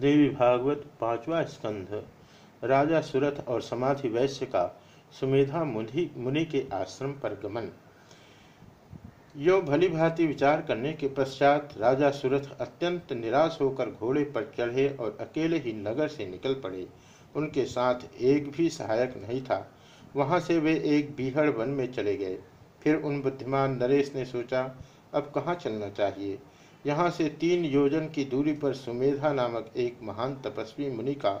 देवी भागवत पांचवा स्कंध। राजा सुरथ और समाधि वैश्य का सुमेधा मुनि मुनि के आश्रम पर गमन। यो भली भांति विचार करने के पश्चात राजा सुरथ अत्यंत निराश होकर घोड़े पर चढ़े और अकेले ही नगर से निकल पड़े। उनके साथ एक भी सहायक नहीं था। वहाँ से वे एक बीहड़ वन में चले गए। फिर उन बुद्धिमान नरेश ने सोचा, अब कहाँ चलना चाहिए? यहाँ से तीन योजन की दूरी पर सुमेधा नामक एक महान तपस्वी मुनि का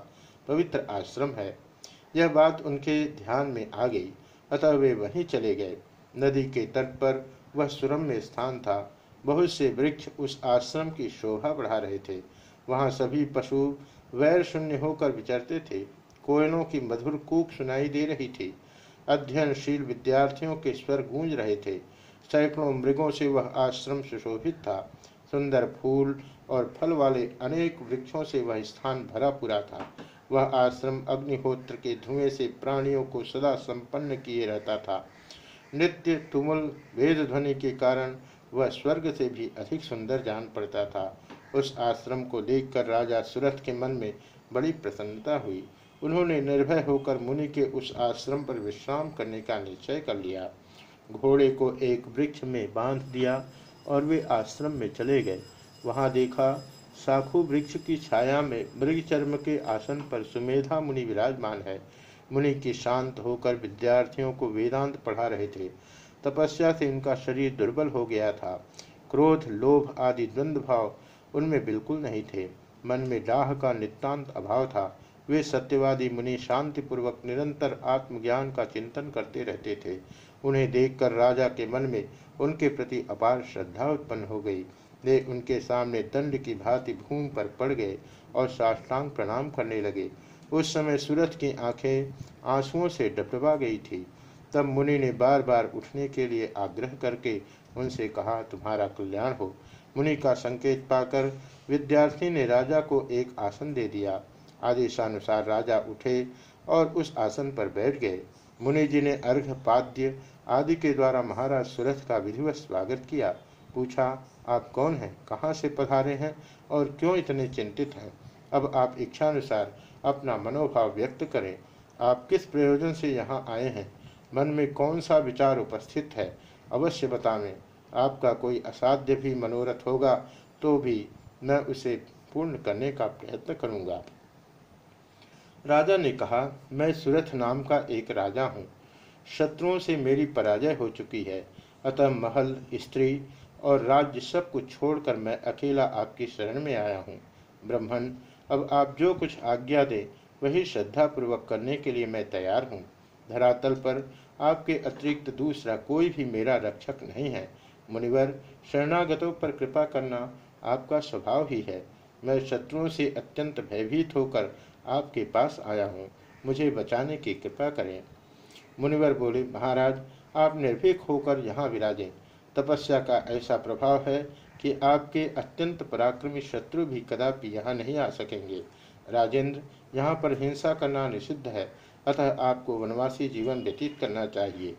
पवित्र आश्रम है। यह बात उनके ध्यान में आ गई, अतः वे वहीं चले गए। नदी के तट पर वह सुरम्य स्थान था। बहुत से वृक्ष उस आश्रम की शोभा बढ़ा रहे थे। वहाँ सभी पशु वैर शून्य होकर विचरते थे। कोयलों की मधुर कूक सुनाई दे रही थी। अध्ययनशील विद्यार्थियों के स्वर गूंज रहे थे। सैकड़ों मृगों से वह आश्रम सुशोभित था। सुंदर फूल और फल वाले अनेक वृक्षों से वह स्थान भरा पूरा था। वह आश्रम अग्निहोत्र के धुएँ से प्राणियों को सदा संपन्न किए रहता था। नित्य तुमुल वेद ध्वनि के कारण वह स्वर्ग से भी अधिक सुंदर जान पड़ता था। उस आश्रम को देखकर राजा सुरथ के मन में बड़ी प्रसन्नता हुई। उन्होंने निर्भय होकर मुनि के उस आश्रम पर विश्राम करने का निश्चय कर लिया। घोड़े को एक वृक्ष में बाँध दिया और वे आश्रम में चले गए। वहाँ देखा, साखू वृक्ष की छाया में मृग के आसन पर सुमेधा मुनि विराजमान है। मुनि की शांत होकर विद्यार्थियों को वेदांत पढ़ा रहे थे। तपस्या से इनका शरीर दुर्बल हो गया था। क्रोध, लोभ आदि द्वंद्व भाव उनमें बिल्कुल नहीं थे। मन में डाह का नितांत अभाव था। वे सत्यवादी मुनि शांतिपूर्वक निरंतर आत्मज्ञान का चिंतन करते रहते थे। उन्हें देखकर राजा के मन में उनके प्रति अपार श्रद्धा उत्पन्न हो गई। वे उनके सामने दंड की भांति भूमि पर पड़ गए और साष्टांग प्रणाम करने लगे। उस समय सूरज की आँखें आंसुओं से डबडबा गई थी। तब मुनि ने बार बार उठने के लिए आग्रह करके उनसे कहा, तुम्हारा कल्याण हो। मुनि का संकेत पाकर विद्यार्थी ने राजा को एक आसन दे दिया। आदेशानुसार राजा उठे और उस आसन पर बैठ गए। मुनि जी ने अर्घ, पाद्य आदि के द्वारा महाराज सुरथ का विधिवत स्वागत किया। पूछा, आप कौन हैं? कहाँ से पधारे हैं? और क्यों इतने चिंतित हैं? अब आप इच्छानुसार अपना मनोभाव व्यक्त करें। आप किस प्रयोजन से यहाँ आए हैं? मन में कौन सा विचार उपस्थित है? अवश्य बतावें। आपका कोई असाध्य भी मनोरथ होगा तो भी मैं उसे पूर्ण करने का प्रयत्न करूँगा। राजा ने कहा, मैं सुरथ नाम का एक राजा हूँ। शत्रुओं से मेरी पराजय हो चुकी है। अतः महल, स्त्री और राज्य सब कुछ छोड़कर मैं अकेला आपकी शरण में आया हूँ। ब्रह्मण अब आप जो कुछ आज्ञा दे, वही श्रद्धापूर्वक करने के लिए मैं तैयार हूँ। धरातल पर आपके अतिरिक्त दूसरा कोई भी मेरा रक्षक नहीं है। मुनिवर, शरणागतों पर कृपा करना आपका स्वभाव ही है। मैं शत्रुओं से अत्यंत भयभीत होकर आपके पास आया हूँ। मुझे बचाने की कृपा करें। मुनिवर बोले, महाराज, आप निर्भीक होकर यहाँ विराजें। तपस्या का ऐसा प्रभाव है कि आपके अत्यंत पराक्रमी शत्रु भी कदापि यहाँ नहीं आ सकेंगे। राजेंद्र, यहाँ पर हिंसा करना निषिद्ध है। अतः आपको वनवासी जीवन व्यतीत करना चाहिए।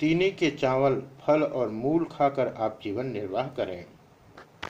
तीनी के चावल, फल और मूल खाकर आप जीवन निर्वाह करें।